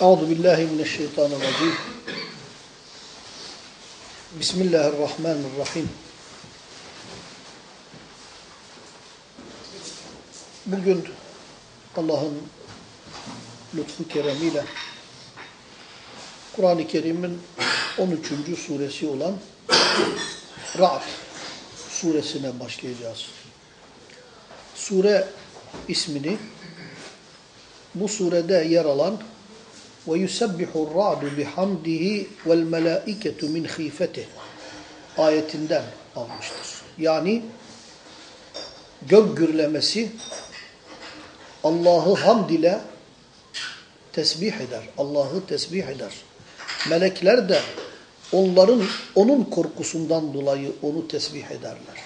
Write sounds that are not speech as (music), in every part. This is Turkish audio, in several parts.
Euzu billahi mineşşeytanirracim. Bismillahirrahmanirrahim. Bugün Allah'ın lütfu keremiyle Kur'an-ı Kerim'in 13. suresi olan Ra'd suresine başlayacağız. Sure ismini bu surede yer alan ra'du bihamdihi vel melaiketu min khifetih ayetinden almıştır. Yani gök gürlemesi Allah'ı hamd ile tesbih eder. Allah'ı tesbih eder. Melekler de onların onun korkusundan dolayı onu tesbih ederler.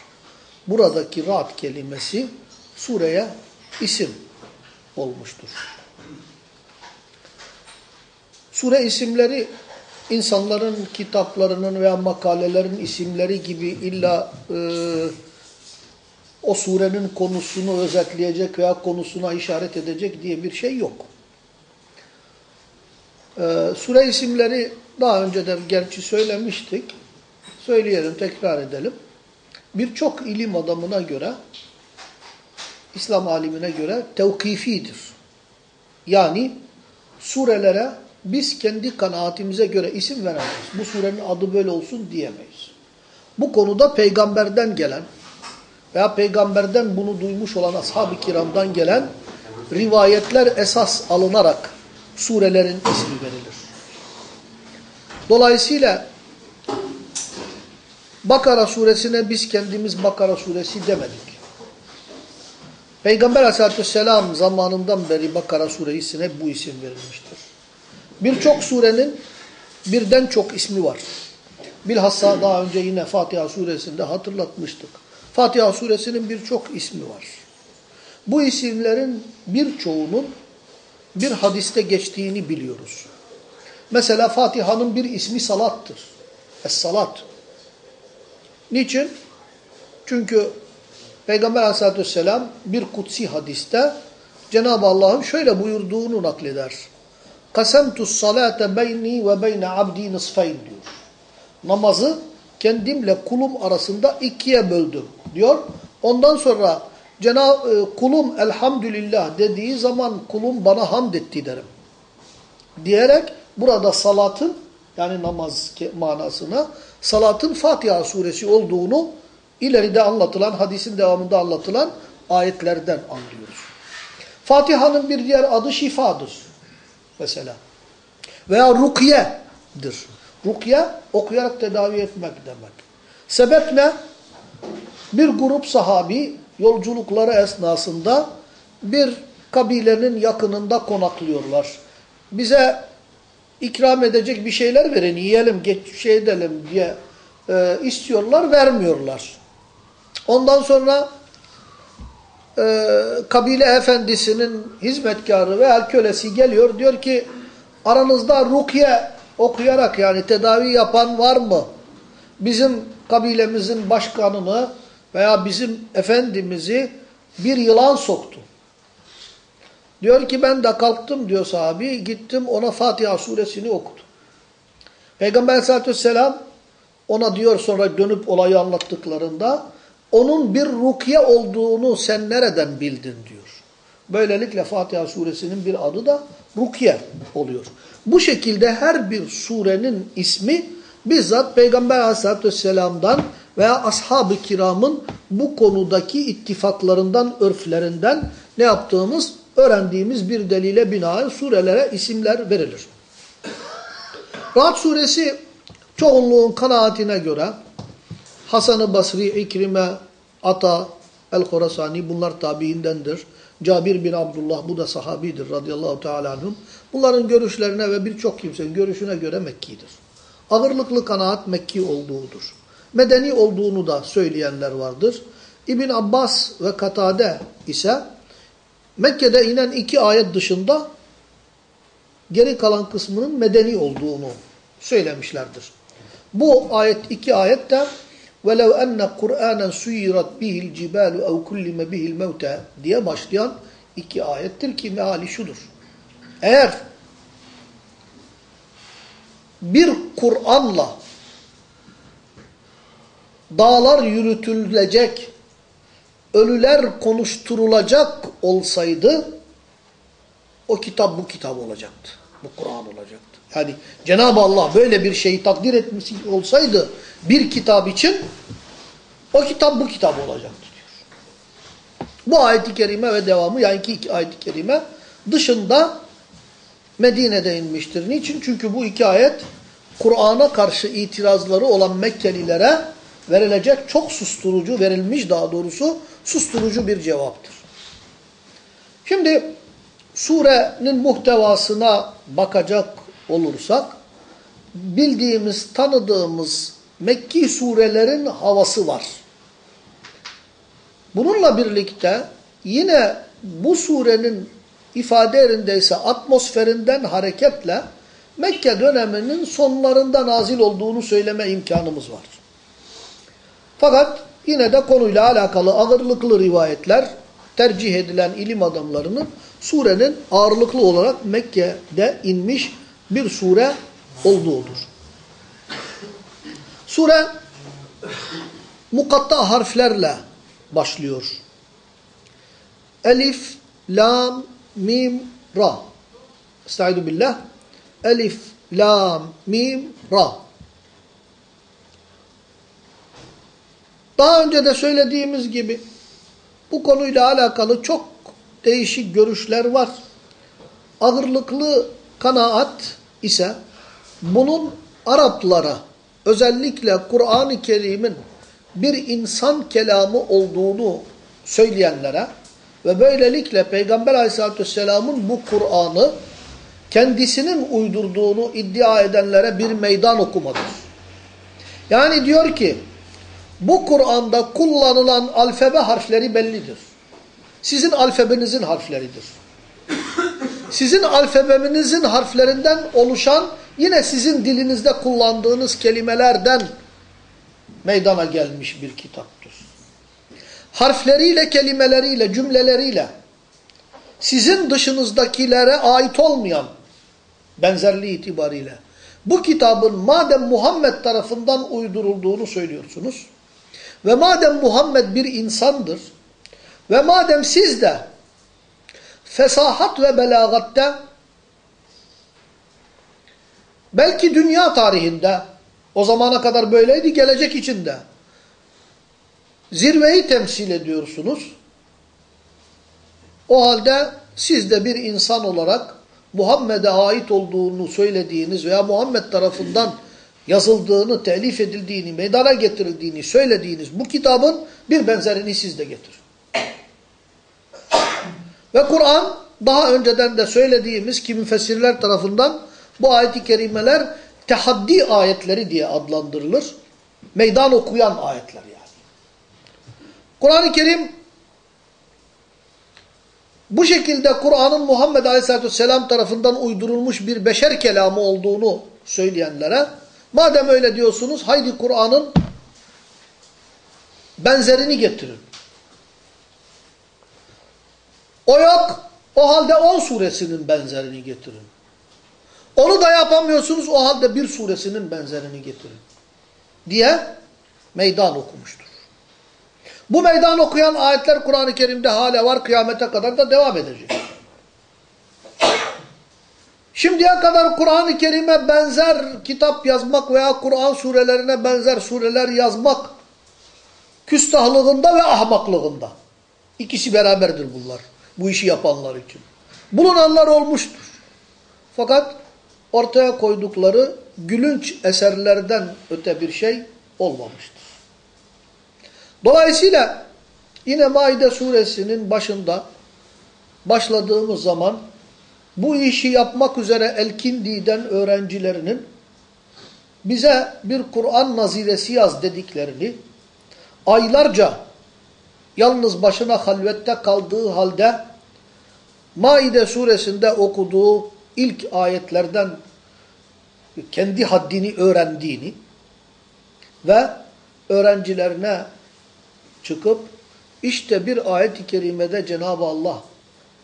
Buradaki Ra'd kelimesi sureye isim olmuştur. Sure isimleri insanların kitaplarının veya makalelerin isimleri gibi illa e, o surenin konusunu özetleyecek veya konusuna işaret edecek diye bir şey yok. E, sure isimleri daha önce de gerçi söylemiştik. Söyleyelim, tekrar edelim. Birçok ilim adamına göre, İslam alimine göre tevkifidir. Yani surelere biz kendi kanaatimize göre isim veremeyiz. Bu surenin adı böyle olsun diyemeyiz. Bu konuda peygamberden gelen veya peygamberden bunu duymuş olan ashab-ı kiramdan gelen rivayetler esas alınarak surelerin ismi verilir. Dolayısıyla Bakara suresine biz kendimiz Bakara suresi demedik. Peygamber aleyhissalatü vesselam zamanından beri Bakara suresine bu isim verilmiştir. Birçok surenin birden çok ismi var. Bilhassa daha önce yine Fatiha suresinde hatırlatmıştık. Fatiha suresinin birçok ismi var. Bu isimlerin birçoğunun bir hadiste geçtiğini biliyoruz. Mesela Fatiha'nın bir ismi salattır. Es-salat. Niçin? Çünkü Peygamber aleyhissalatü vesselam bir kutsi hadiste Cenab-ı Allah'ın şöyle buyurduğunu nakleder. Kasemtus salate beyni ve beyne abdi nisfeyn diyor. Namazı kendimle kulum arasında ikiye böldüm diyor. Ondan sonra Cenab kulum elhamdülillah dediği zaman kulum bana hamd etti derim. Diyerek burada salatın yani namaz manasına salatın Fatiha suresi olduğunu ileride anlatılan, hadisin devamında anlatılan ayetlerden anlıyoruz. Fatiha'nın bir diğer adı şifadır mesela. Veya rukiyedir. Rukiye okuyarak tedavi etmek demek. Sebep ne? Bir grup sahabi yolculukları esnasında bir kabilenin yakınında konaklıyorlar. Bize ikram edecek bir şeyler verin, yiyelim, geç şey edelim diye e, istiyorlar, vermiyorlar. Ondan sonra e, kabile efendisinin hizmetkarı veya kölesi geliyor, diyor ki aranızda rukiye okuyarak yani tedavi yapan var mı? Bizim kabilemizin başkanını veya bizim efendimizi bir yılan soktu. Diyor ki ben de kalktım diyor sahabi, gittim ona Fatiha suresini okudum. Peygamber aleyhissalatü vesselam ona diyor sonra dönüp olayı anlattıklarında, onun bir rukiye olduğunu sen nereden bildin diyor. Böylelikle Fatiha suresinin bir adı da rukiye oluyor. Bu şekilde her bir surenin ismi bizzat Peygamber aleyhissalatü vesselam'dan veya ashab-ı kiramın bu konudaki ittifaklarından, örflerinden ne yaptığımız öğrendiğimiz bir delile binaen surelere isimler verilir. Rahat suresi çoğunluğun kanaatine göre Hasan-ı Basri, İkrime, Ata, El-Khorasani bunlar tabiindendir. Cabir bin Abdullah bu da sahabidir radıyallahu teala anhum. Bunların görüşlerine ve birçok kimsenin görüşüne göre Mekki'dir. Ağırlıklı kanaat Mekki olduğudur. Medeni olduğunu da söyleyenler vardır. İbn Abbas ve Katade ise Mekke'de inen iki ayet dışında geri kalan kısmının medeni olduğunu söylemişlerdir. Bu ayet iki ayet de وَلَوْ اَنَّ قُرْآنًا سُيِّرَتْ بِهِ الْجِبَالُ اَوْ كُلِّمَ بِهِ الْمَوْتَى diye başlayan iki ayettir ki meali şudur. Eğer bir Kur'an'la dağlar yürütülecek, ölüler konuşturulacak olsaydı o kitap bu kitap olacaktı. Bu Kur'an olacaktı. Yani Cenab-ı Allah böyle bir şeyi takdir etmiş olsaydı bir kitap için o kitap bu kitap olacaktı diyor. Bu ayet-i kerime ve devamı yani iki ayet-i kerime dışında Medine'de inmiştir. Niçin? Çünkü bu iki ayet Kur'an'a karşı itirazları olan Mekkelilere verilecek çok susturucu, verilmiş daha doğrusu susturucu bir cevaptır. Şimdi surenin muhtevasına bakacak olursak, bildiğimiz, tanıdığımız Mekki surelerin havası var. Bununla birlikte yine bu surenin ifade yerindeyse atmosferinden hareketle Mekke döneminin sonlarında nazil olduğunu söyleme imkanımız var. Fakat yine de konuyla alakalı ağırlıklı rivayetler tercih edilen ilim adamlarının surenin ağırlıklı olarak Mekke'de inmiş bir sure olduğudur. Sure mukatta harflerle başlıyor. Elif, lam, mim, ra. Estaizu billah. Elif, lam, mim, ra. Daha önce de söylediğimiz gibi bu konuyla alakalı çok değişik görüşler var. Ağırlıklı kanaat ise bunun Araplara özellikle Kur'an-ı Kerim'in bir insan kelamı olduğunu söyleyenlere ve böylelikle Peygamber aleyhissalatü vesselamın bu Kur'an'ı kendisinin uydurduğunu iddia edenlere bir meydan okumadır. Yani diyor ki bu Kur'an'da kullanılan alfabe harfleri bellidir. Sizin alfabenizin harfleridir. Sizin alfabenizin harflerinden oluşan yine sizin dilinizde kullandığınız kelimelerden meydana gelmiş bir kitaptır. Harfleriyle, kelimeleriyle, cümleleriyle sizin dışınızdakilere ait olmayan benzerliği itibariyle bu kitabın madem Muhammed tarafından uydurulduğunu söylüyorsunuz ve madem Muhammed bir insandır ve madem siz de fesahat ve belagatte belki dünya tarihinde o zamana kadar böyleydi gelecek içinde zirveyi temsil ediyorsunuz. O halde siz de bir insan olarak Muhammed'e ait olduğunu söylediğiniz veya Muhammed tarafından yazıldığını, telif edildiğini, meydana getirildiğini söylediğiniz bu kitabın bir benzerini siz de getirin. Ve Kur'an daha önceden de söylediğimiz ki müfessirler tarafından bu ayet-i kerimeler tehaddi ayetleri diye adlandırılır. Meydan okuyan ayetler yani. Kur'an-ı Kerim bu şekilde Kur'an'ın Muhammed Aleyhisselatü Vesselam tarafından uydurulmuş bir beşer kelamı olduğunu söyleyenlere madem öyle diyorsunuz haydi Kur'an'ın benzerini getirin. O yok. O halde 10 suresinin benzerini getirin. Onu da yapamıyorsunuz o halde bir suresinin benzerini getirin. Diye meydan okumuştur. Bu meydan okuyan ayetler Kur'an-ı Kerim'de hala var kıyamete kadar da devam edecek. Şimdiye kadar Kur'an-ı Kerim'e benzer kitap yazmak veya Kur'an surelerine benzer sureler yazmak küstahlığında ve ahmaklığında. İkisi beraberdir bunlar. Bu işi yapanlar için. Bulunanlar olmuştur. Fakat ortaya koydukları gülünç eserlerden öte bir şey olmamıştır. Dolayısıyla yine Maide suresinin başında başladığımız zaman bu işi yapmak üzere Elkindi'den öğrencilerinin bize bir Kur'an naziresi yaz dediklerini aylarca yalnız başına halvette kaldığı halde Maide suresinde okuduğu ilk ayetlerden kendi haddini öğrendiğini ve öğrencilerine çıkıp işte bir ayet-i kerimede Cenab-ı Allah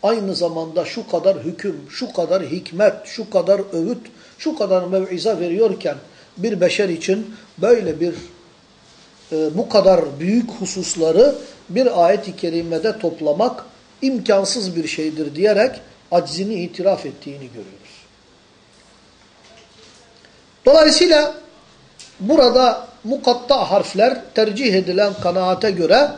aynı zamanda şu kadar hüküm, şu kadar hikmet, şu kadar öğüt, şu kadar mev'iza veriyorken bir beşer için böyle bir e, bu kadar büyük hususları bir ayet-i kerimede toplamak imkansız bir şeydir diyerek aczini itiraf ettiğini görüyoruz. Dolayısıyla burada mukatta harfler tercih edilen kanaate göre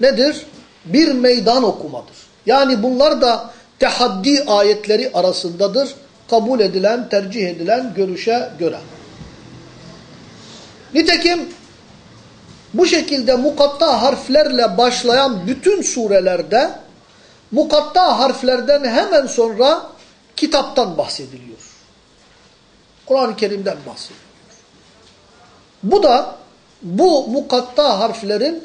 nedir? Bir meydan okumadır. Yani bunlar da tehaddi ayetleri arasındadır. Kabul edilen, tercih edilen görüşe göre. Nitekim bu şekilde mukatta harflerle başlayan bütün surelerde mukatta harflerden hemen sonra kitaptan bahsediliyor. Kur'an-ı Kerim'den bahsediliyor. Bu da bu mukatta harflerin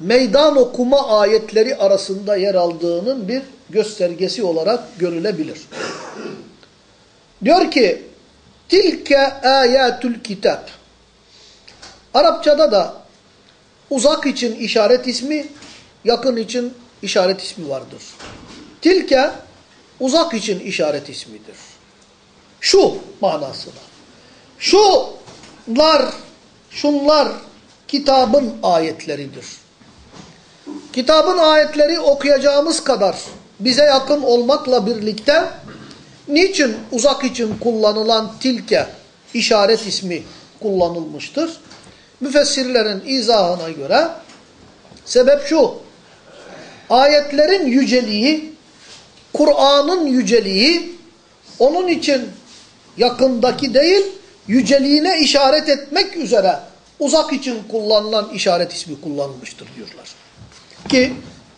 meydan okuma ayetleri arasında yer aldığının bir göstergesi olarak görülebilir. Diyor ki tilke ayatul kitap Arapçada da uzak için işaret ismi, yakın için işaret ismi vardır. Tilke uzak için işaret ismidir. Şu manasına. Şunlar, şunlar kitabın ayetleridir. Kitabın ayetleri okuyacağımız kadar bize yakın olmakla birlikte niçin uzak için kullanılan tilke işaret ismi kullanılmıştır? Müfessirlerin izahına göre sebep şu. Ayetlerin yüceliği, Kur'an'ın yüceliği onun için yakındaki değil, yüceliğine işaret etmek üzere uzak için kullanılan işaret ismi kullanılmıştır diyorlar. Ki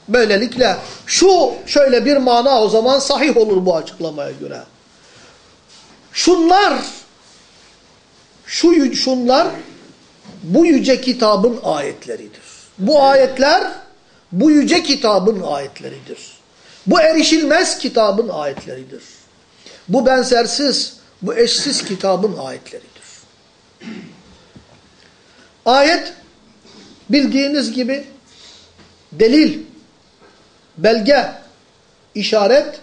böylelikle şu şöyle bir mana o zaman sahih olur bu açıklamaya göre. Şunlar şu şunlar bu yüce kitabın ayetleridir. Bu ayetler bu yüce kitabın ayetleridir. Bu erişilmez kitabın ayetleridir. Bu benzersiz, bu eşsiz kitabın ayetleridir. Ayet bildiğiniz gibi delil, belge, işaret,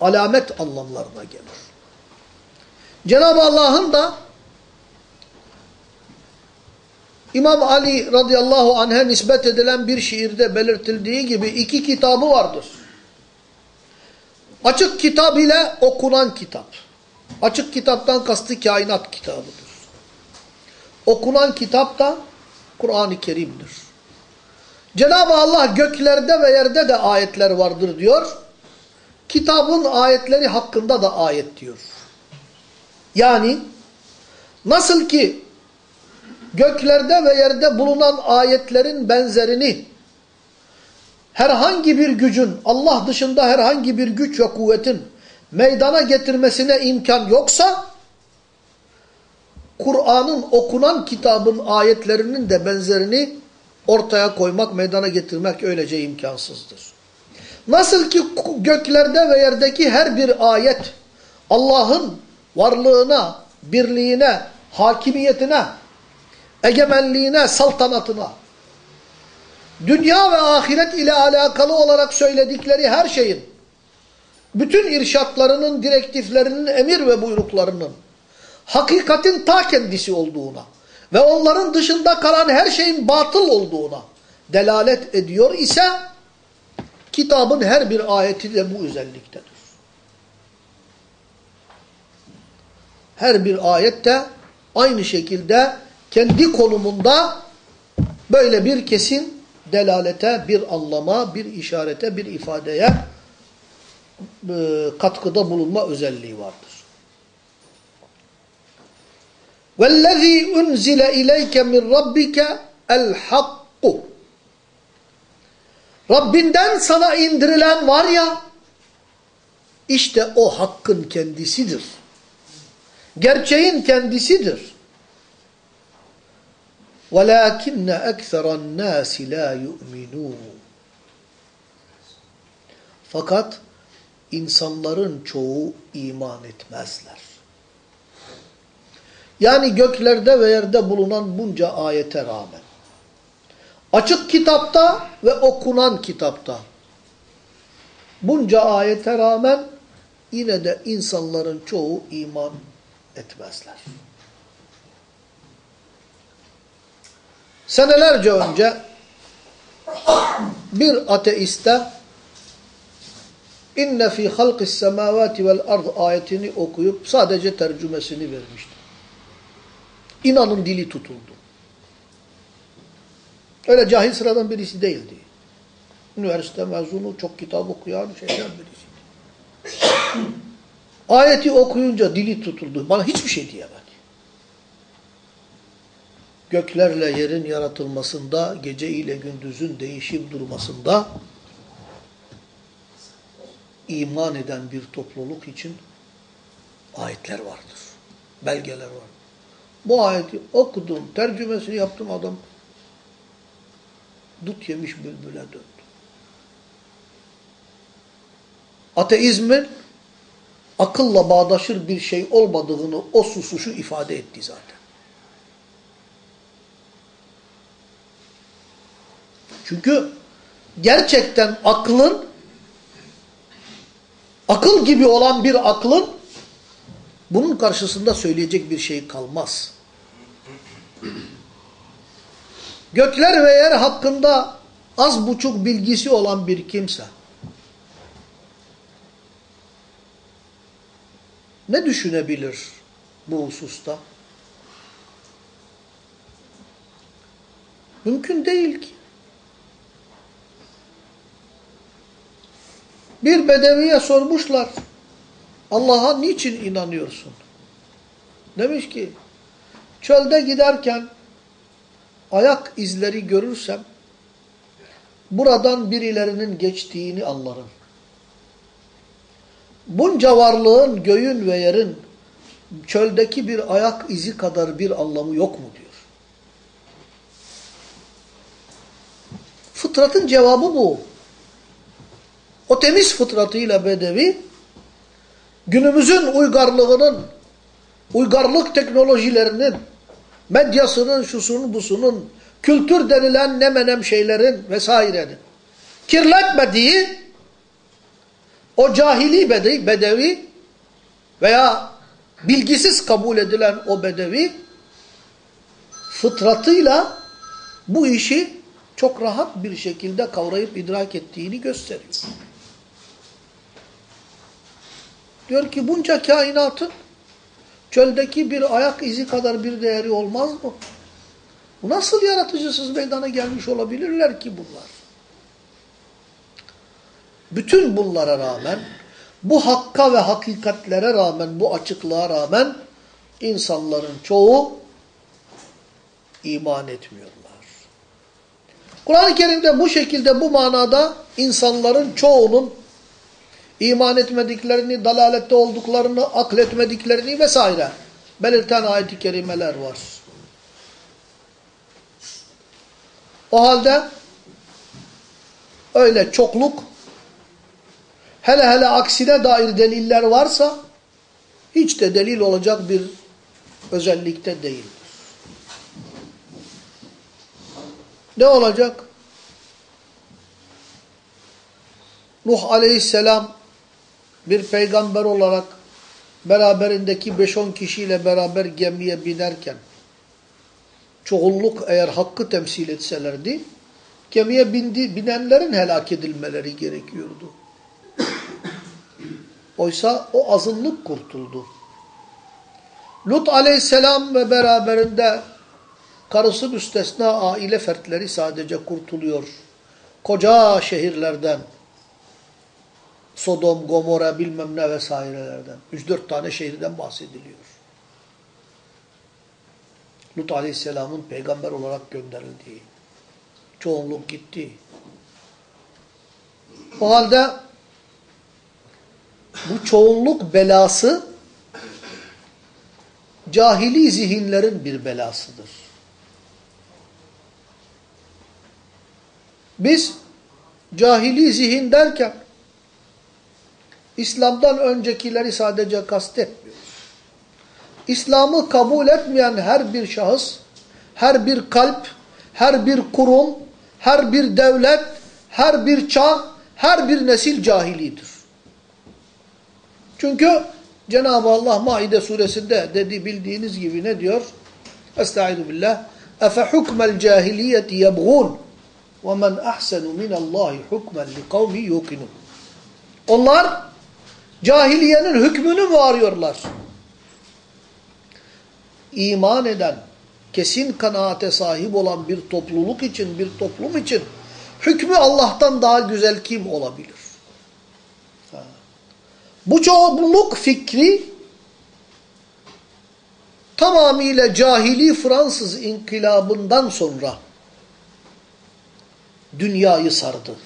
alamet anlamlarına gelir. Cenab-ı Allah'ın da İmam Ali radıyallahu anh'e nispet edilen bir şiirde belirtildiği gibi iki kitabı vardır. Açık kitap ile okunan kitap. Açık kitaptan kastı kainat kitabıdır. Okunan kitap da Kur'an-ı Kerim'dir. Cenab-ı Allah göklerde ve yerde de ayetler vardır diyor. Kitabın ayetleri hakkında da ayet diyor. Yani nasıl ki göklerde ve yerde bulunan ayetlerin benzerini herhangi bir gücün Allah dışında herhangi bir güç ve kuvvetin meydana getirmesine imkan yoksa Kur'an'ın okunan kitabın ayetlerinin de benzerini ortaya koymak, meydana getirmek öylece imkansızdır. Nasıl ki göklerde ve yerdeki her bir ayet Allah'ın varlığına, birliğine, hakimiyetine, egemenliğine, saltanatına, dünya ve ahiret ile alakalı olarak söyledikleri her şeyin, bütün irşatlarının, direktiflerinin, emir ve buyruklarının, hakikatin ta kendisi olduğuna ve onların dışında kalan her şeyin batıl olduğuna delalet ediyor ise, kitabın her bir ayeti de bu özelliktedir. Her bir ayette aynı şekilde kendi konumunda böyle bir kesin delalete, bir anlama, bir işarete, bir ifadeye e, katkıda bulunma özelliği vardır. وَالَّذ۪ي اُنْزِلَ اِلَيْكَ مِنْ رَبِّكَ الْحَقُّ Rabbinden sana indirilen var ya, işte o hakkın kendisidir. Gerçeğin kendisidir. وَلَاكِنَّ اَكْثَرَ النَّاسِ لَا يُؤْمِنُونَ Fakat insanların çoğu iman etmezler. Yani göklerde ve yerde bulunan bunca ayete rağmen, açık kitapta ve okunan kitapta, Bunca ayete rağmen yine de insanların çoğu iman etmezler. Senelerce önce bir ateiste inne fi halqis semavati vel ard ayetini okuyup sadece tercümesini vermişti. İnanın dili tutuldu. Öyle cahil sıradan birisi değildi. Üniversite mezunu, çok kitap okuyan şeyden birisiydi. Ayeti okuyunca dili tutuldu. Bana hiçbir şey diyemedi. Göklerle yerin yaratılmasında, gece ile gündüzün değişip durmasında iman eden bir topluluk için ayetler vardır. Belgeler var. Bu ayeti okudum, tercümesini yaptım adam dut yemiş bülbüle döndü. Ateizmin akılla bağdaşır bir şey olmadığını o susuşu ifade etti zaten. Çünkü gerçekten aklın akıl gibi olan bir aklın bunun karşısında söyleyecek bir şey kalmaz. Gökler ve yer hakkında az buçuk bilgisi olan bir kimse ne düşünebilir bu hususta? Mümkün değil ki. Bir bedeviye sormuşlar. Allah'a niçin inanıyorsun? Demiş ki çölde giderken ayak izleri görürsem buradan birilerinin geçtiğini anlarım. Bunca varlığın, göğün ve yerin çöldeki bir ayak izi kadar bir anlamı yok mu diyor. Fıtratın cevabı bu. O temiz fıtratıyla bedevi günümüzün uygarlığının, uygarlık teknolojilerinin, medyasının, şusunun, busunun, kültür denilen ne menem şeylerin vesairenin kirletmediği o cahili bedevi, bedevi veya bilgisiz kabul edilen o bedevi fıtratıyla bu işi çok rahat bir şekilde kavrayıp idrak ettiğini gösteriyor. Diyor ki bunca kainatın çöldeki bir ayak izi kadar bir değeri olmaz mı? Nasıl yaratıcısız meydana gelmiş olabilirler ki bunlar? Bütün bunlara rağmen, bu hakka ve hakikatlere rağmen, bu açıklığa rağmen insanların çoğu iman etmiyorlar. Kur'an-ı Kerim'de bu şekilde, bu manada insanların çoğunun iman etmediklerini, dalalette olduklarını, akletmediklerini vesaire belirten ayet-i kerimeler var. O halde öyle çokluk hele hele aksine dair deliller varsa hiç de delil olacak bir özellikte değildir. Ne olacak? Nuh aleyhisselam bir peygamber olarak beraberindeki 5-10 kişiyle beraber gemiye binerken çoğunluk eğer hakkı temsil etselerdi gemiye bindi, binenlerin helak edilmeleri gerekiyordu. Oysa o azınlık kurtuldu. Lut aleyhisselam ve beraberinde karısı müstesna aile fertleri sadece kurtuluyor. Koca şehirlerden, Sodom, Gomorra bilmem ne vesairelerden. 3-4 tane şehirden bahsediliyor. Lut Aleyhisselam'ın peygamber olarak gönderildiği. Çoğunluk gitti. O halde bu çoğunluk belası cahili zihinlerin bir belasıdır. Biz cahili zihin derken İslam'dan öncekileri sadece kastetmiyoruz. İslam'ı kabul etmeyen her bir şahıs, her bir kalp, her bir kurum, her bir devlet, her bir çağ, her bir nesil cahilidir. Çünkü Cenab-ı Allah Maide suresinde dedi bildiğiniz gibi ne diyor? Estaizu billah. Efe hukmel cahiliyeti yebğun ve men ahsenu minallahi hukmen li kavmi yukinun. Onlar cahiliyenin hükmünü mü arıyorlar? İman eden, kesin kanaate sahip olan bir topluluk için, bir toplum için hükmü Allah'tan daha güzel kim olabilir? Ha. Bu çoğunluk fikri tamamıyla cahili Fransız inkılabından sonra dünyayı sardı.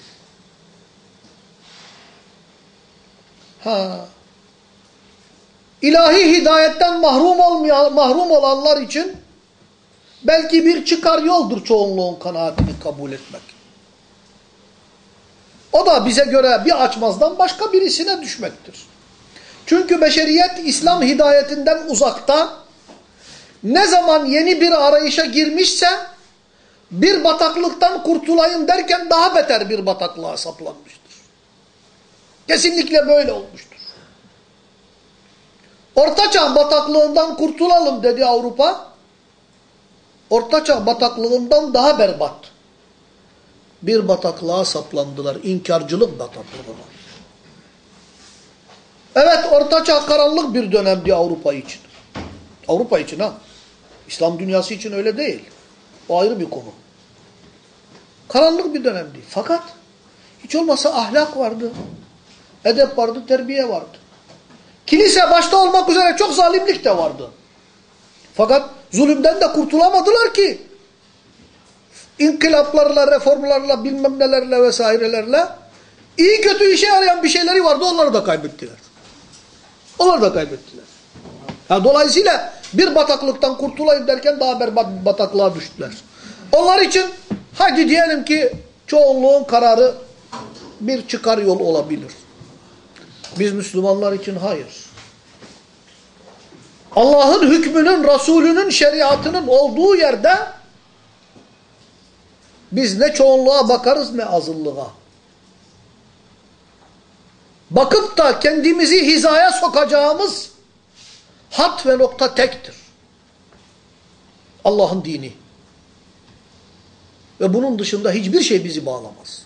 Ha. İlahi hidayetten mahrum olmayan, mahrum olanlar için belki bir çıkar yoldur çoğunluğun kanaatini kabul etmek. O da bize göre bir açmazdan başka birisine düşmektir. Çünkü beşeriyet İslam hidayetinden uzakta ne zaman yeni bir arayışa girmişse bir bataklıktan kurtulayım derken daha beter bir bataklığa saplanmıştır. Kesinlikle böyle olmuştur. Ortaçağ bataklığından kurtulalım dedi Avrupa. Ortaçağ bataklığından daha berbat bir bataklığa saplandılar. İnkarcılık bataklığına. Evet ortaçağ karanlık bir dönemdi Avrupa için. Avrupa için ha. İslam dünyası için öyle değil. O ayrı bir konu. Karanlık bir dönemdi. Fakat hiç olmasa ahlak vardı. Edep vardı, terbiye vardı. Kilise başta olmak üzere çok zalimlik de vardı. Fakat zulümden de kurtulamadılar ki. İnkılaplarla, reformlarla, bilmem nelerle vesairelerle iyi kötü işe yarayan bir şeyleri vardı. Onları da kaybettiler. Onları da kaybettiler. Ha, dolayısıyla bir bataklıktan kurtulayım derken daha berbat bir bataklığa düştüler. Onlar için hadi diyelim ki çoğunluğun kararı bir çıkar yol olabilir. Biz Müslümanlar için hayır. Allah'ın hükmünün, Resulünün şeriatının olduğu yerde biz ne çoğunluğa bakarız ne azınlığa. Bakıp da kendimizi hizaya sokacağımız hat ve nokta tektir. Allah'ın dini. Ve bunun dışında hiçbir şey bizi bağlamaz.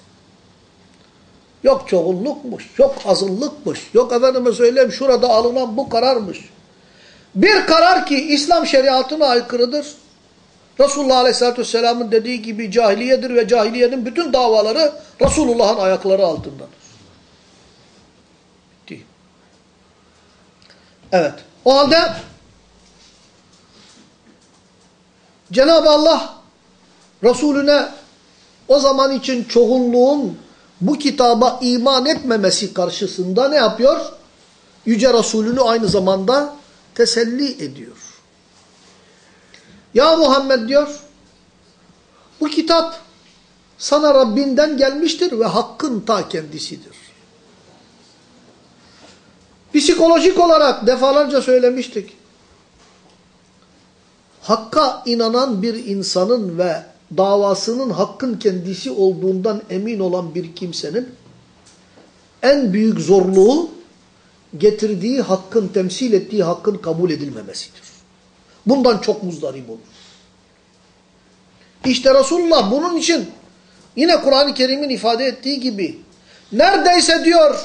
Yok çoğunlukmuş, yok azınlıkmış, yok efendime söyleyeyim şurada alınan bu kararmış. Bir karar ki İslam şeriatına aykırıdır. Resulullah Aleyhisselatü Vesselam'ın dediği gibi cahiliyedir ve cahiliyenin bütün davaları Resulullah'ın ayakları altındadır. Bitti. Evet. O halde Cenab-ı Allah Resulüne o zaman için çoğunluğun bu kitaba iman etmemesi karşısında ne yapıyor? Yüce Resulünü aynı zamanda teselli ediyor. Ya Muhammed diyor, bu kitap sana Rabbinden gelmiştir ve hakkın ta kendisidir. Psikolojik olarak defalarca söylemiştik. Hakka inanan bir insanın ve davasının hakkın kendisi olduğundan emin olan bir kimsenin en büyük zorluğu getirdiği hakkın, temsil ettiği hakkın kabul edilmemesidir. Bundan çok muzdarip olur. İşte Resulullah bunun için yine Kur'an-ı Kerim'in ifade ettiği gibi neredeyse diyor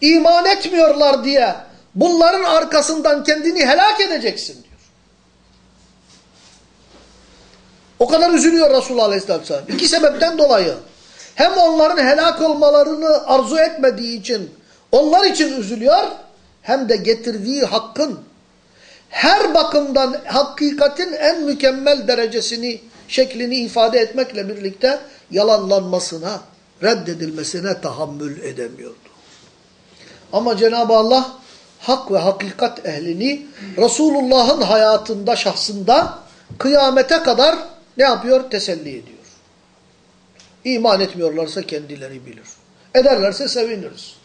iman etmiyorlar diye bunların arkasından kendini helak edeceksin diyor. O kadar üzülüyor Resulullah Aleyhisselatü Vesselam. İki sebepten dolayı. Hem onların helak olmalarını arzu etmediği için onlar için üzülüyor hem de getirdiği hakkın her bakımdan hakikatin en mükemmel derecesini, şeklini ifade etmekle birlikte yalanlanmasına, reddedilmesine tahammül edemiyordu. Ama Cenab-ı Allah hak ve hakikat ehlini Resulullah'ın hayatında, şahsında kıyamete kadar ne yapıyor? Teselli ediyor. İman etmiyorlarsa kendileri bilir. Ederlerse seviniriz.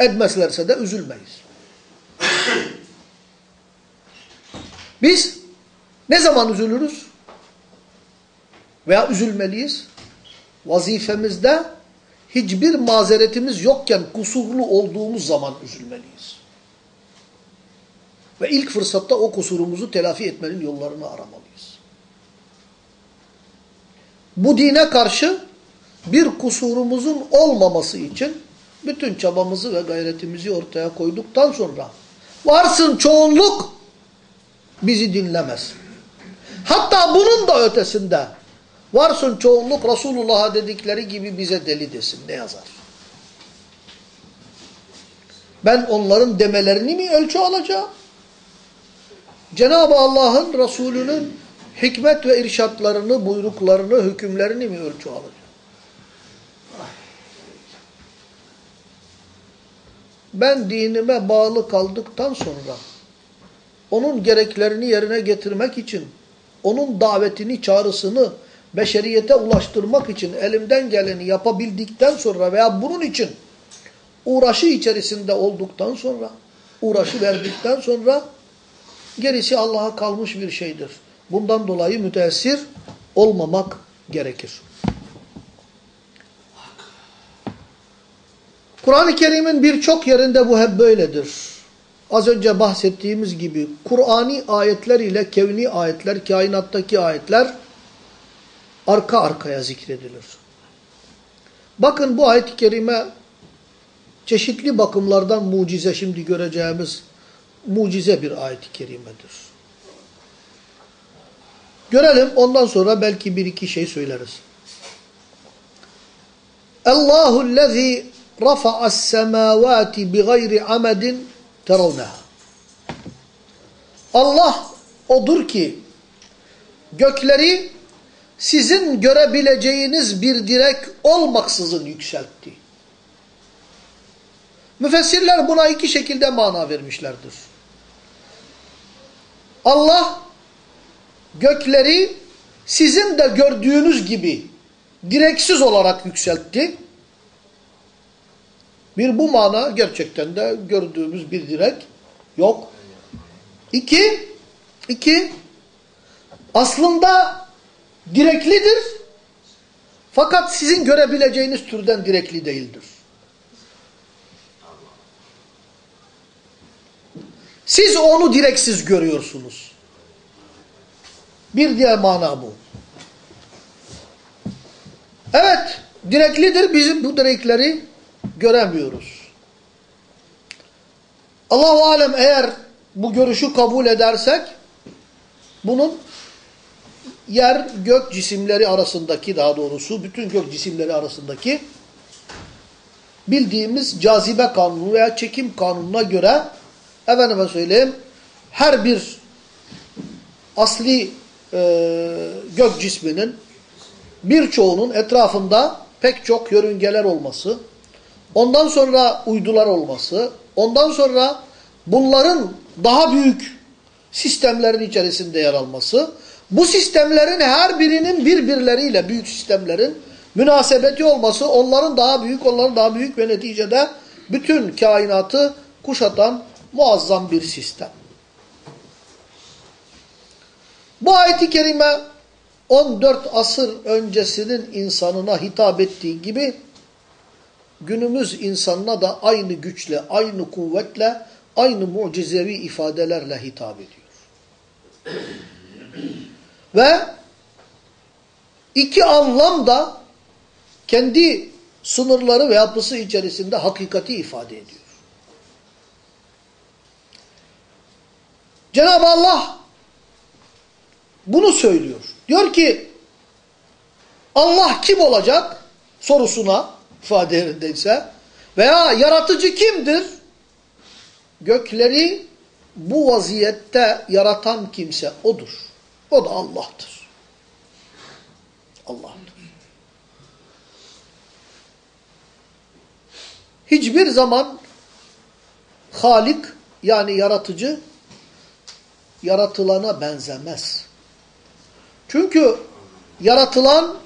Etmezlerse de üzülmeyiz. Biz ne zaman üzülürüz? Veya üzülmeliyiz? Vazifemizde hiçbir mazeretimiz yokken kusurlu olduğumuz zaman üzülmeliyiz. Ve ilk fırsatta o kusurumuzu telafi etmenin yollarını aramalıyız. Bu dine karşı bir kusurumuzun olmaması için bütün çabamızı ve gayretimizi ortaya koyduktan sonra varsın çoğunluk bizi dinlemez. Hatta bunun da ötesinde varsın çoğunluk Resulullah'a dedikleri gibi bize deli desin. Ne yazar? Ben onların demelerini mi ölçü alacağım? Cenab-ı Allah'ın Resulünün hikmet ve irşatlarını, buyruklarını, hükümlerini mi ölçü alacağım? Ben dinime bağlı kaldıktan sonra onun gereklerini yerine getirmek için, onun davetini, çağrısını beşeriyete ulaştırmak için elimden geleni yapabildikten sonra veya bunun için uğraşı içerisinde olduktan sonra, uğraşı verdikten sonra gerisi Allah'a kalmış bir şeydir. Bundan dolayı müteessir olmamak gerekir. Kur'an-ı Kerim'in birçok yerinde bu hep böyledir. Az önce bahsettiğimiz gibi Kur'ani ayetler ile kevni ayetler, kainattaki ayetler arka arkaya zikredilir. Bakın bu ayet-i kerime çeşitli bakımlardan mucize şimdi göreceğimiz mucize bir ayet-i kerimedir. Görelim ondan sonra belki bir iki şey söyleriz. Allahu lezî rafa'as semâvâti bi gayri amedin teravneha. Allah odur ki gökleri sizin görebileceğiniz bir direk olmaksızın yükseltti. Müfessirler buna iki şekilde mana vermişlerdir. Allah gökleri sizin de gördüğünüz gibi direksiz olarak yükseltti. Bir bu mana gerçekten de gördüğümüz bir direk yok. İki, iki aslında direklidir fakat sizin görebileceğiniz türden direkli değildir. Siz onu direksiz görüyorsunuz. Bir diğer mana bu. Evet, direklidir. Bizim bu direkleri göremiyoruz. Allahu alem eğer bu görüşü kabul edersek bunun yer gök cisimleri arasındaki daha doğrusu bütün gök cisimleri arasındaki bildiğimiz cazibe kanunu veya çekim kanununa göre efendime söyleyeyim her bir asli e, gök cisminin birçoğunun etrafında pek çok yörüngeler olması, ondan sonra uydular olması, ondan sonra bunların daha büyük sistemlerin içerisinde yer alması, bu sistemlerin her birinin birbirleriyle büyük sistemlerin münasebeti olması, onların daha büyük, onların daha büyük ve neticede bütün kainatı kuşatan muazzam bir sistem. Bu ayet-i kerime 14 asır öncesinin insanına hitap ettiği gibi günümüz insanına da aynı güçle, aynı kuvvetle, aynı mucizevi ifadelerle hitap ediyor. Ve iki anlam da kendi sınırları ve yapısı içerisinde hakikati ifade ediyor. Cenab-ı Allah bunu söylüyor. Diyor ki Allah kim olacak sorusuna ifade yerindeyse veya yaratıcı kimdir? Gökleri bu vaziyette yaratan kimse odur. O da Allah'tır. Allah'tır. Hiçbir zaman Halik yani yaratıcı yaratılana benzemez. Çünkü yaratılan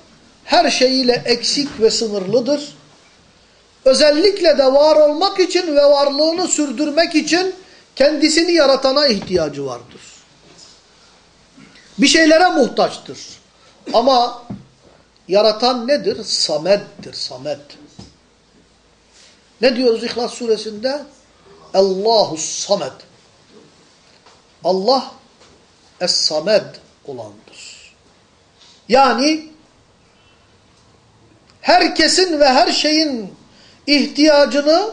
her şeyiyle eksik ve sınırlıdır. Özellikle de var olmak için ve varlığını sürdürmek için kendisini yaratana ihtiyacı vardır. Bir şeylere muhtaçtır. Ama yaratan nedir? Sameddir, samed. Ne diyoruz İhlas suresinde? Allahu samed. Allah es-samed olandır. Yani herkesin ve her şeyin ihtiyacını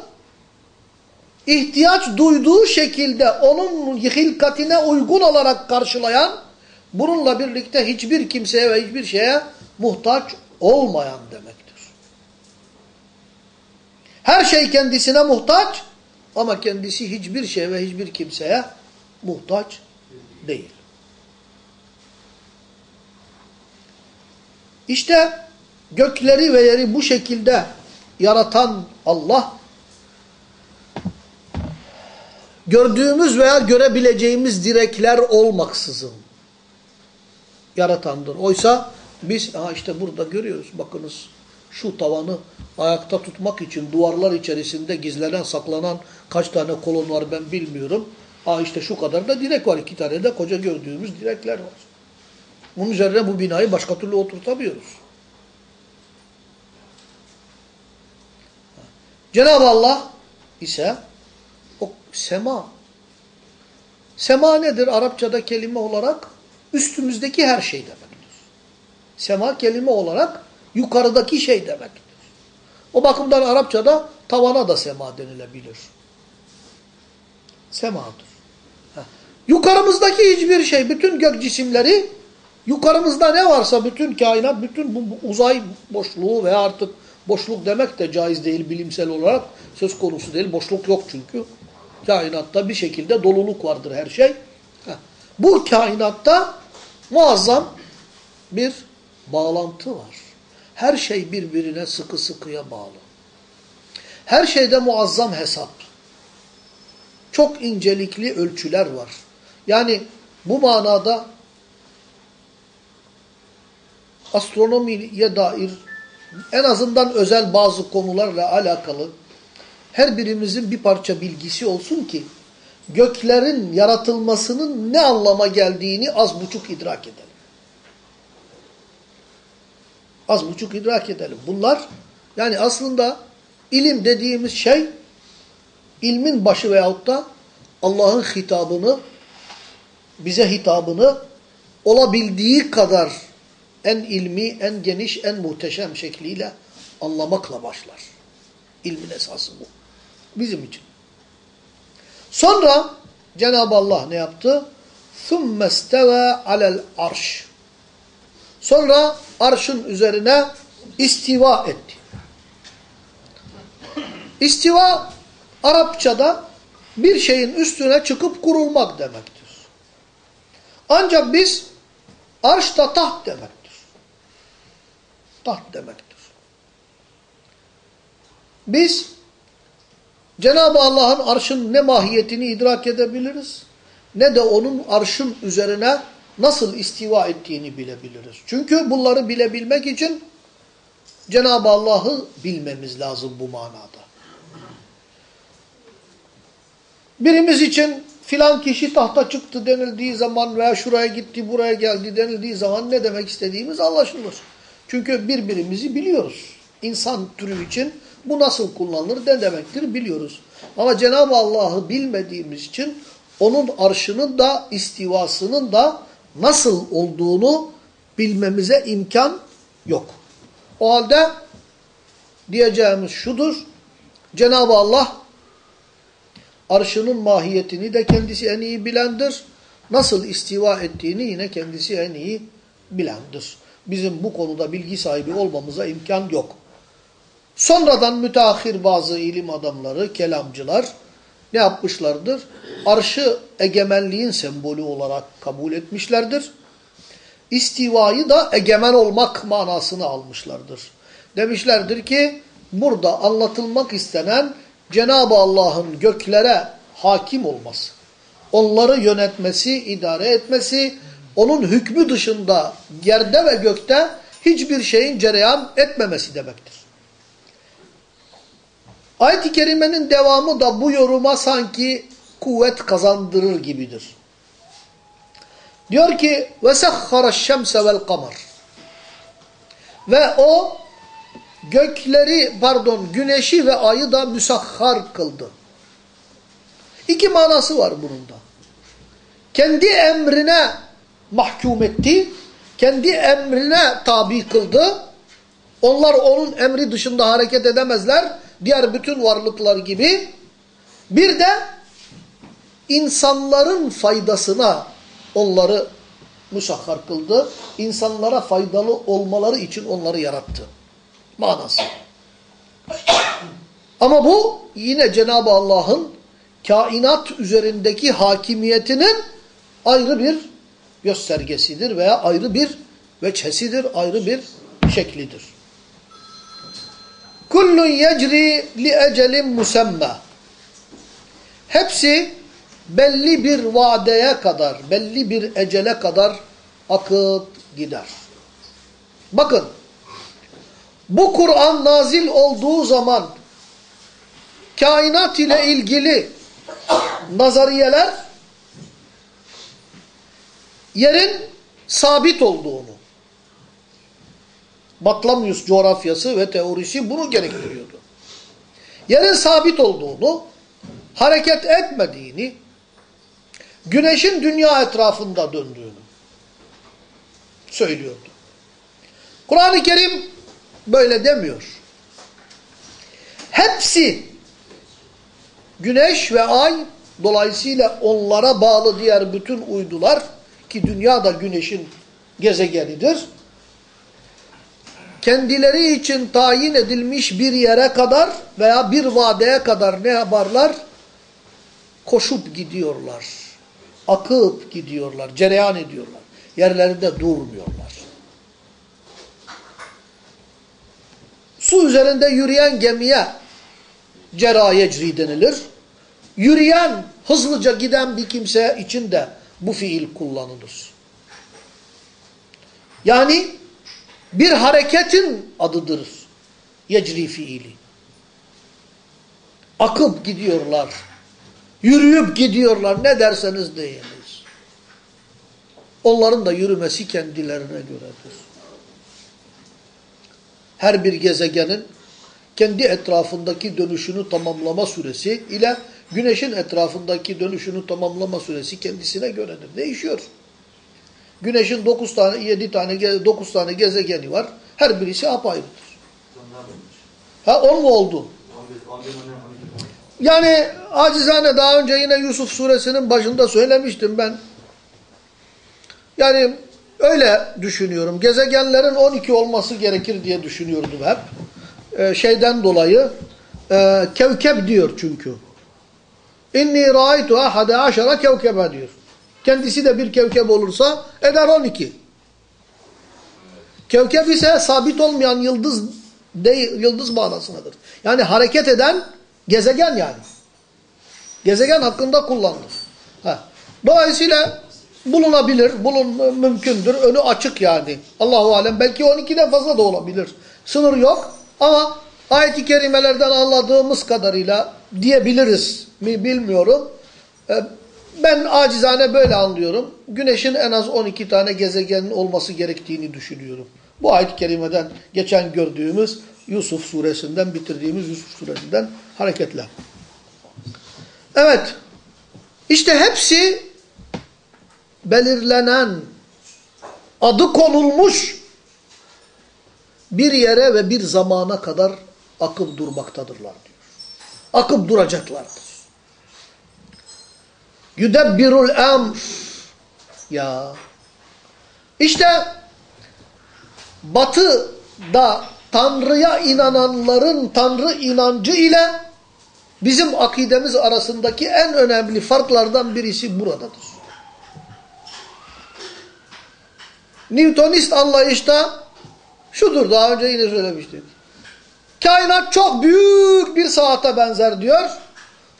ihtiyaç duyduğu şekilde onun hilkatine uygun olarak karşılayan, bununla birlikte hiçbir kimseye ve hiçbir şeye muhtaç olmayan demektir. Her şey kendisine muhtaç ama kendisi hiçbir şey ve hiçbir kimseye muhtaç değil. İşte gökleri ve yeri bu şekilde yaratan Allah, gördüğümüz veya görebileceğimiz direkler olmaksızın yaratandır. Oysa biz işte burada görüyoruz bakınız şu tavanı ayakta tutmak için duvarlar içerisinde gizlenen saklanan kaç tane kolon var ben bilmiyorum. Aa işte şu kadar da direk var. iki tane de koca gördüğümüz direkler var. Bunun üzerine bu binayı başka türlü oturtamıyoruz. Cenab-ı Allah ise o sema. Sema nedir? Arapçada kelime olarak üstümüzdeki her şey demektir. Sema kelime olarak yukarıdaki şey demektir. O bakımdan Arapçada tavana da sema denilebilir. Semadır. Heh. Yukarımızdaki hiçbir şey, bütün gök cisimleri, yukarımızda ne varsa bütün kainat, bütün bu uzay boşluğu veya artık boşluk demek de caiz değil bilimsel olarak söz konusu değil. Boşluk yok çünkü. Kainatta bir şekilde doluluk vardır her şey. Bu kainatta muazzam bir bağlantı var. Her şey birbirine sıkı sıkıya bağlı. Her şeyde muazzam hesap. Çok incelikli ölçüler var. Yani bu manada astronomiye dair en azından özel bazı konularla alakalı her birimizin bir parça bilgisi olsun ki göklerin yaratılmasının ne anlama geldiğini az buçuk idrak edelim. Az buçuk idrak edelim. Bunlar yani aslında ilim dediğimiz şey ilmin başı veyahut da Allah'ın hitabını bize hitabını olabildiği kadar en ilmi, en geniş, en muhteşem şekliyle anlamakla başlar. İlmin esası bu. Bizim için. Sonra Cenab-ı Allah ne yaptı? ثُمَّ اسْتَوَى عَلَى الْعَرْشِ Sonra arşın üzerine istiva etti. İstiva Arapçada bir şeyin üstüne çıkıp kurulmak demektir. Ancak biz arş da taht demektir. Taht demektir. Biz Cenab-ı Allah'ın arşın ne mahiyetini idrak edebiliriz ne de onun arşın üzerine nasıl istiva ettiğini bilebiliriz. Çünkü bunları bilebilmek için Cenab-ı Allah'ı bilmemiz lazım bu manada. Birimiz için filan kişi tahta çıktı denildiği zaman veya şuraya gitti buraya geldi denildiği zaman ne demek istediğimiz anlaşılır. Çünkü birbirimizi biliyoruz. İnsan türü için bu nasıl kullanılır ne demektir biliyoruz. Ama Cenab-ı Allah'ı bilmediğimiz için onun arşının da istivasının da nasıl olduğunu bilmemize imkan yok. O halde diyeceğimiz şudur. Cenab-ı Allah arşının mahiyetini de kendisi en iyi bilendir. Nasıl istiva ettiğini yine kendisi en iyi bilendir. Bizim bu konuda bilgi sahibi olmamıza imkan yok. Sonradan müteahhir bazı ilim adamları, kelamcılar ne yapmışlardır? Arşı egemenliğin sembolü olarak kabul etmişlerdir. İstivayı da egemen olmak manasını almışlardır. Demişlerdir ki burada anlatılmak istenen Cenab-ı Allah'ın göklere hakim olması, onları yönetmesi, idare etmesi, onun hükmü dışında yerde ve gökte hiçbir şeyin cereyan etmemesi demektir. Ayet-i Kerime'nin devamı da bu yoruma sanki kuvvet kazandırır gibidir. Diyor ki وَسَخَّرَ الشَّمْسَ وَالْقَمَرِ Ve o gökleri pardon güneşi ve ayı da müsahhar kıldı. İki manası var bunun da. Kendi emrine mahkum etti, kendi emrine tabi kıldı. Onlar onun emri dışında hareket edemezler. Diğer bütün varlıklar gibi. Bir de insanların faydasına onları musahhar kıldı. İnsanlara faydalı olmaları için onları yarattı. Manası. (coughs) Ama bu yine Cenab-ı Allah'ın kainat üzerindeki hakimiyetinin ayrı bir göstergesidir veya ayrı bir veçhesidir, ayrı bir şeklidir. Kullun yecri li ecelin musemma. Hepsi belli bir vadeye kadar, belli bir ecele kadar akıp gider. Bakın, bu Kur'an nazil olduğu zaman kainat ile ilgili nazariyeler yerin sabit olduğunu, Batlamyus coğrafyası ve teorisi bunu gerektiriyordu. Yerin sabit olduğunu, hareket etmediğini, güneşin dünya etrafında döndüğünü söylüyordu. Kur'an-ı Kerim böyle demiyor. Hepsi güneş ve ay dolayısıyla onlara bağlı diğer bütün uydular ki dünya da güneşin gezegenidir. Kendileri için tayin edilmiş bir yere kadar veya bir vadeye kadar ne yaparlar? Koşup gidiyorlar. Akıp gidiyorlar, cereyan ediyorlar. Yerlerinde durmuyorlar. Su üzerinde yürüyen gemiye cerayecri denilir. Yürüyen, hızlıca giden bir kimse için de bu fiil kullanılır. Yani bir hareketin adıdır yecri fiili. Akıp gidiyorlar. Yürüyüp gidiyorlar. Ne derseniz deyiniz. Onların da yürümesi kendilerine göredir. Her bir gezegenin kendi etrafındaki dönüşünü tamamlama süresi ile güneşin etrafındaki dönüşünü tamamlama süresi kendisine göredir. Değişiyor. Güneşin 9 tane, 7 tane, 9 tane gezegeni var. Her birisi apayrıdır. Ha 10 mu oldu? Yani acizane daha önce yine Yusuf suresinin başında söylemiştim ben. Yani öyle düşünüyorum. Gezegenlerin 12 olması gerekir diye düşünüyordum hep. Ee, şeyden dolayı e, kevkeb diyor çünkü. İnni râitu ahade aşara kevkebe diyor. Kendisi de bir kevkeb olursa eder 12. Kevkeb ise sabit olmayan yıldız değil, yıldız manasındadır. Yani hareket eden gezegen yani. Gezegen hakkında kullanılır. Ha. Dolayısıyla bulunabilir, bulun mümkündür. Önü açık yani. Allahu alem belki 12'den fazla da olabilir. Sınır yok ama ayet-i kerimelerden anladığımız kadarıyla diyebiliriz mi bilmiyorum. Ee, ben acizane böyle anlıyorum. Güneşin en az 12 tane gezegenin olması gerektiğini düşünüyorum. Bu ayet-i kerimeden geçen gördüğümüz Yusuf suresinden bitirdiğimiz Yusuf suresinden hareketle. Evet. İşte hepsi belirlenen, adı konulmuş bir yere ve bir zamana kadar akıp durmaktadırlar diyor. Akıp duracaklardır. Yudebbirul emr. Ya. İşte batıda Tanrı'ya inananların Tanrı inancı ile bizim akidemiz arasındaki en önemli farklardan birisi buradadır. Newtonist anlayışta şudur daha önce yine söylemiştik. Kainat çok büyük bir saate benzer diyor.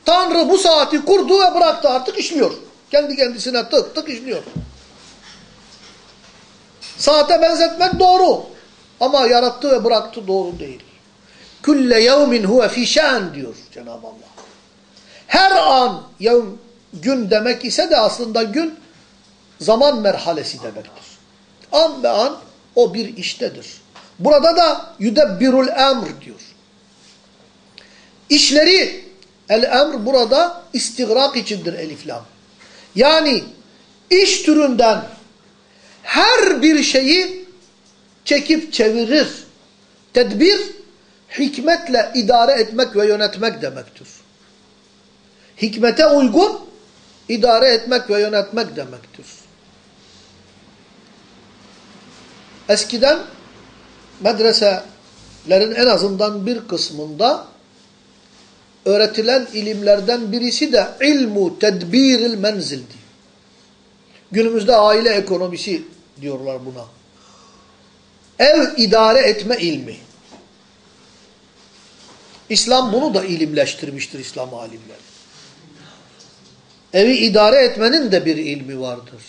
Tanrı bu saati kurdu ve bıraktı artık işliyor. Kendi kendisine tık tık işliyor. Saate benzetmek doğru. Ama yarattı ve bıraktı doğru değil. Külle yevmin huve fi şen diyor Cenab-ı Allah. Her an yevm, gün demek ise de aslında gün zaman merhalesi demektir. An be an o bir iştedir. Burada da yudebbirul emr diyor. İşleri el emr burada istigrak içindir eliflam. Yani iş türünden her bir şeyi çekip çevirir. Tedbir hikmetle idare etmek ve yönetmek demektir. Hikmete uygun idare etmek ve yönetmek demektir. Eskiden medreselerin en azından bir kısmında öğretilen ilimlerden birisi de ilmu tedbiril menzildi. Günümüzde aile ekonomisi diyorlar buna. Ev idare etme ilmi. İslam bunu da ilimleştirmiştir İslam alimleri. Evi idare etmenin de bir ilmi vardır.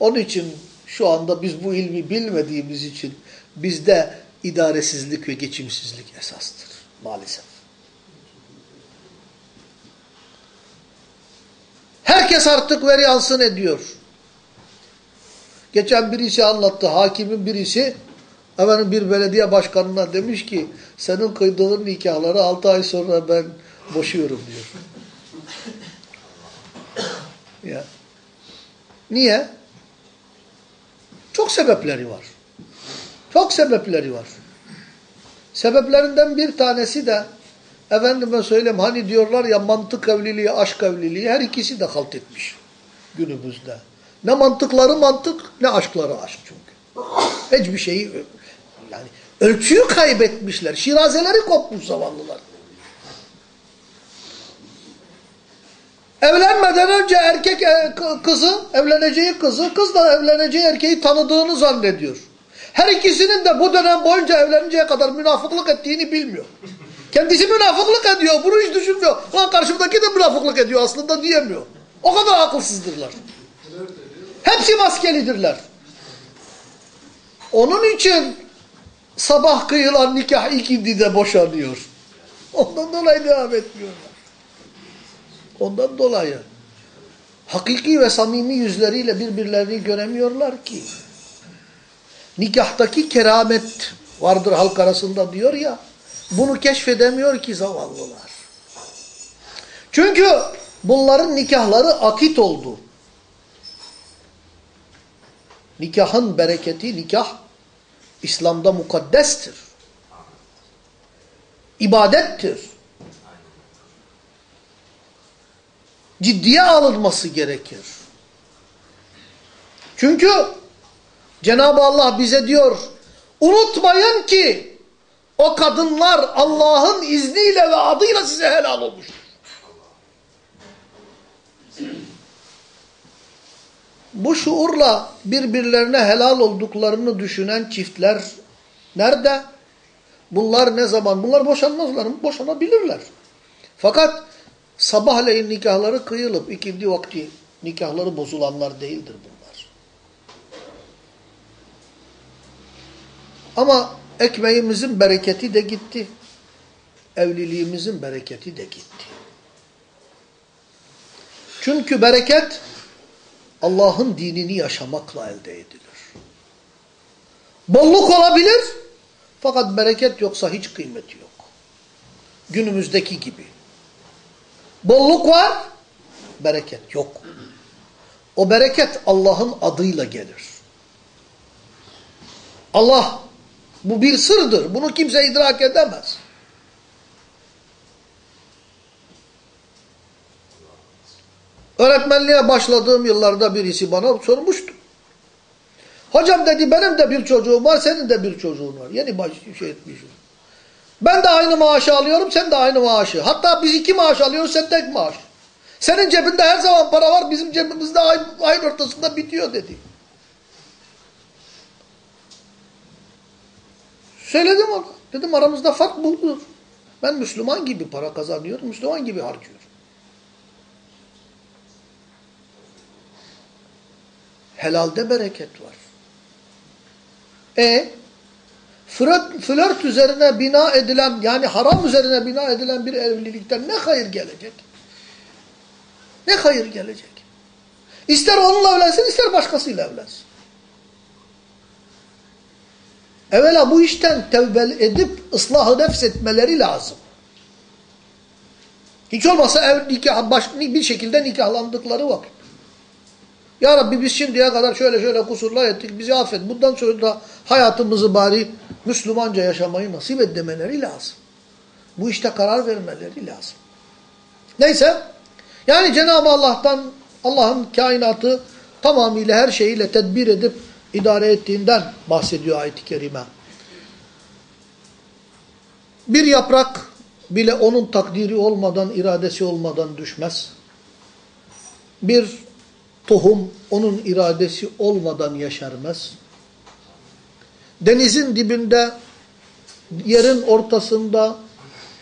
Onun için şu anda biz bu ilmi bilmediğimiz için bizde idaresizlik ve geçimsizlik esastır maalesef. Herkes artık veri alsın ediyor. Geçen birisi anlattı. Hakimin birisi efendim bir belediye başkanına demiş ki senin kıydığın nikahları 6 ay sonra ben boşuyorum diyor. ya. Niye? Çok sebepleri var. Çok sebepleri var. Sebeplerinden bir tanesi de efendime söyleyeyim hani diyorlar ya mantık evliliği, aşk evliliği her ikisi de halt etmiş günümüzde. Ne mantıkları mantık ne aşkları aşk çünkü. Hiçbir şeyi yani ölçüyü kaybetmişler. Şirazeleri kopmuş zavallılar. Evlenmeden önce erkek e, kızı, evleneceği kızı, kız da evleneceği erkeği tanıdığını zannediyor. Her ikisinin de bu dönem boyunca evleninceye kadar münafıklık ettiğini bilmiyor. Kendisi münafıklık ediyor, bunu hiç düşünmüyor. Lan karşımdaki de münafıklık ediyor aslında diyemiyor. O kadar akılsızdırlar. Hepsi maskelidirler. Onun için sabah kıyılan nikah ikindide boşanıyor. Ondan dolayı devam etmiyorlar. Ondan dolayı hakiki ve samimi yüzleriyle birbirlerini göremiyorlar ki. Nikahtaki keramet vardır halk arasında diyor ya. Bunu keşfedemiyor ki zavallılar. Çünkü bunların nikahları akit oldu. Nikahın bereketi, nikah İslam'da mukaddestir. İbadettir. Ciddiye alınması gerekir. Çünkü Cenab-ı Allah bize diyor, unutmayın ki o kadınlar Allah'ın izniyle ve adıyla size helal olmuştur. Bu şuurla birbirlerine helal olduklarını düşünen çiftler nerede? Bunlar ne zaman? Bunlar boşanmazlar mı? Boşanabilirler. Fakat sabahleyin nikahları kıyılıp ikindi vakti nikahları bozulanlar değildir bunlar. Ama ekmeğimizin bereketi de gitti. Evliliğimizin bereketi de gitti. Çünkü bereket Allah'ın dinini yaşamakla elde edilir. Bolluk olabilir fakat bereket yoksa hiç kıymeti yok. Günümüzdeki gibi. Bolluk var, bereket yok. O bereket Allah'ın adıyla gelir. Allah bu bir sırdır. Bunu kimse idrak edemez. Öğretmenliğe başladığım yıllarda birisi bana sormuştu. Hocam dedi benim de bir çocuğum var, senin de bir çocuğun var. Yeni baş şey etmişim. Ben de aynı maaşı alıyorum, sen de aynı maaşı. Hatta biz iki maaş alıyoruz, sen tek maaş. Senin cebinde her zaman para var, bizim cebimizde ayın, ayın ortasında bitiyor dedi. Söyledim ona. Dedim aramızda fark budur. Ben Müslüman gibi para kazanıyorum, Müslüman gibi harcıyorum. Helalde bereket var. E flört, flört üzerine bina edilen yani haram üzerine bina edilen bir evlilikten ne hayır gelecek? Ne hayır gelecek? İster onunla evlensin ister başkasıyla evlensin. Evvela bu işten tevbel edip ıslahı nefs etmeleri lazım. Hiç olmazsa ev nikah, baş, bir şekilde nikahlandıkları vakit. Ya Rabbi biz şimdiye kadar şöyle şöyle kusurlar ettik bizi affet. Bundan sonra da hayatımızı bari Müslümanca yaşamayı nasip et demeleri lazım. Bu işte karar vermeleri lazım. Neyse yani Cenab-ı Allah'tan Allah'ın kainatı tamamıyla her şeyiyle tedbir edip idare ettiğinden bahsediyor ayet-i kerime. Bir yaprak bile onun takdiri olmadan, iradesi olmadan düşmez. Bir tohum onun iradesi olmadan yeşermez. Denizin dibinde, yerin ortasında,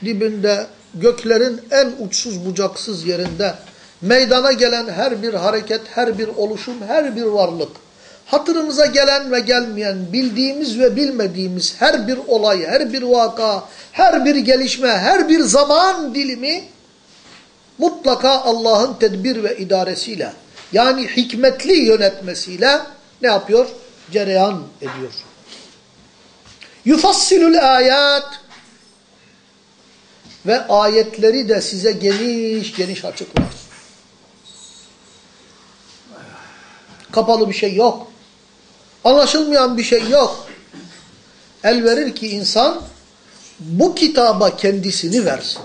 dibinde, göklerin en uçsuz bucaksız yerinde meydana gelen her bir hareket, her bir oluşum, her bir varlık, hatırımıza gelen ve gelmeyen, bildiğimiz ve bilmediğimiz her bir olay, her bir vaka, her bir gelişme, her bir zaman dilimi mutlaka Allah'ın tedbir ve idaresiyle yani hikmetli yönetmesiyle ne yapıyor? Cereyan ediyor. Yufassilul ayat ve ayetleri de size geniş geniş açıklar. Kapalı bir şey yok. Anlaşılmayan bir şey yok. El verir ki insan bu kitaba kendisini versin.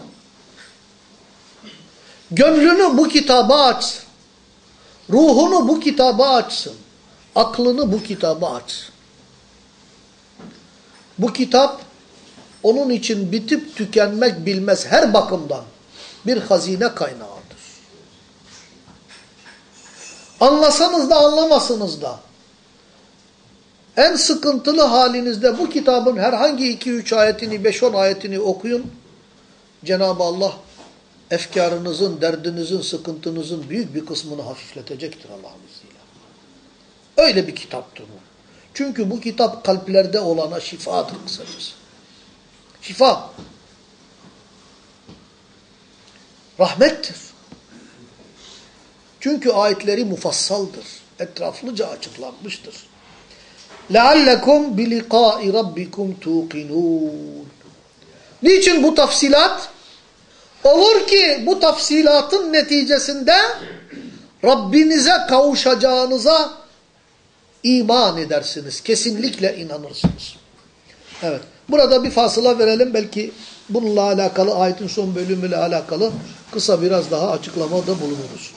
Gönlünü bu kitaba açsın. Ruhunu bu kitaba açsın. Aklını bu kitaba açsın. Bu kitap onun için bitip tükenmek bilmez her bakımdan bir hazine kaynağıdır. Anlasanız da anlamasınız da en sıkıntılı halinizde bu kitabın herhangi iki üç ayetini, beş on ayetini okuyun. Cenab-ı Allah efkarınızın, derdinizin, sıkıntınızın büyük bir kısmını hafifletecektir Allah'ın izniyle. Öyle bir kitaptır bu. Çünkü bu kitap kalplerde olana şifadır kısacası. Şifa. Rahmettir. Çünkü ayetleri mufassaldır. Etraflıca açıklanmıştır. لَعَلَّكُمْ بِلِقَاءِ رَبِّكُمْ تُوقِنُونَ Niçin bu tafsilat? Olur ki bu tafsilatın neticesinde Rabbinize kavuşacağınıza iman edersiniz. Kesinlikle inanırsınız. Evet. Burada bir fasıla verelim. Belki bununla alakalı ayetin son bölümüyle alakalı kısa biraz daha açıklamada bulunuruz.